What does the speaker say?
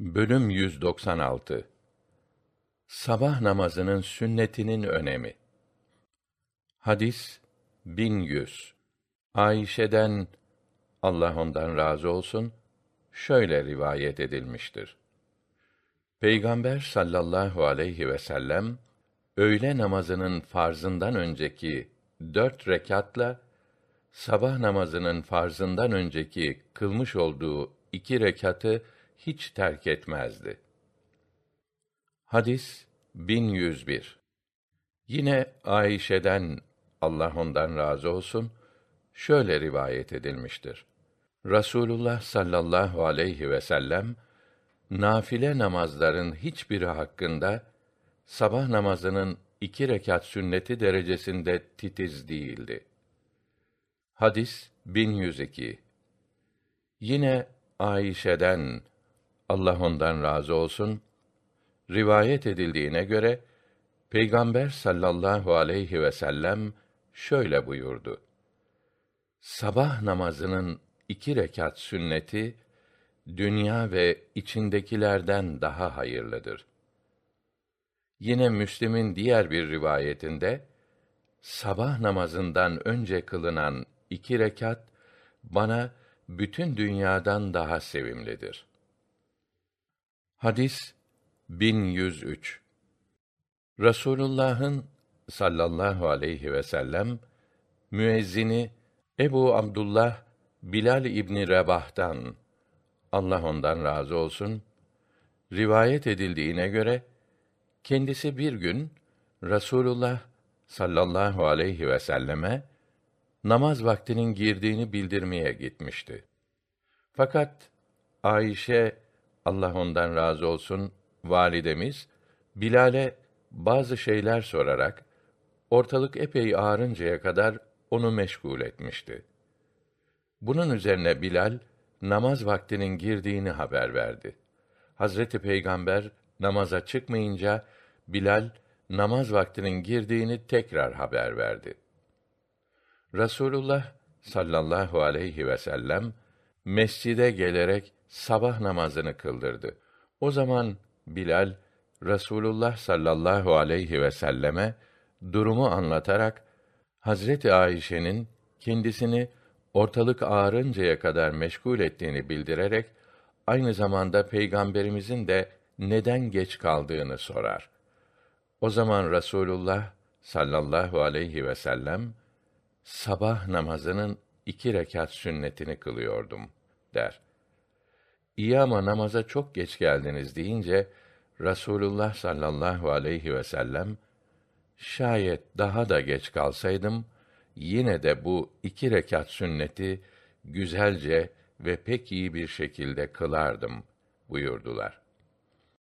Bölüm 196 Sabah namazının sünnetinin önemi. Hadis 1100. Ayşe'den Allah ondan razı olsun şöyle rivayet edilmiştir. Peygamber sallallahu aleyhi ve sellem öğle namazının farzından önceki dört rekatla sabah namazının farzından önceki kılmış olduğu iki rekatı hiç terk etmezdi. Hadis 1101 Yine Ayşe'den Allah ondan razı olsun şöyle rivayet edilmiştir. Rasulullah sallallahu aleyhi ve sellem nafile namazların hiçbiri hakkında sabah namazının iki rekat sünneti derecesinde titiz değildi. Hadis 1102 Yine Ayşe'den Allah ondan razı olsun rivayet edildiğine göre Peygamber sallallahu aleyhi ve sellem şöyle buyurdu. Sabah namazının iki rekat sünneti dünya ve içindekilerden daha hayırlıdır. Yine Müslim'in diğer bir rivayetinde sabah namazından önce kılınan iki rekat bana bütün dünyadan daha sevimlidir. Hadis 1103 Rasulullah'ın sallallahu aleyhi ve sellem müezzini Ebu Abdullah Bilal İbni Rebah'tan Allah ondan razı olsun rivayet edildiğine göre kendisi bir gün Rasulullah sallallahu aleyhi ve selleme namaz vaktinin girdiğini bildirmeye gitmişti. Fakat Ayşe Allah ondan razı olsun validemiz Bilal'e bazı şeyler sorarak ortalık epey ağarıncaya kadar onu meşgul etmişti. Bunun üzerine Bilal namaz vaktinin girdiğini haber verdi. Hazreti Peygamber namaza çıkmayınca Bilal namaz vaktinin girdiğini tekrar haber verdi. Rasulullah sallallahu aleyhi ve sellem mescide gelerek sabah namazını kıldırdı. O zaman Bilal Rasulullah sallallahu aleyhi ve selleme durumu anlatarak Hazreti Ayşe'nin kendisini ortalık ağarıncaya kadar meşgul ettiğini bildirerek aynı zamanda peygamberimizin de neden geç kaldığını sorar. O zaman Rasulullah sallallahu aleyhi ve sellem sabah namazının iki rekat sünnetini kılıyordum der. İyi ama namaza çok geç geldiniz deyince Rasulullah sallallahu aleyhi ve sellem şayet daha da geç kalsaydım yine de bu iki rekat sünneti güzelce ve pek iyi bir şekilde kılardım buyurdular.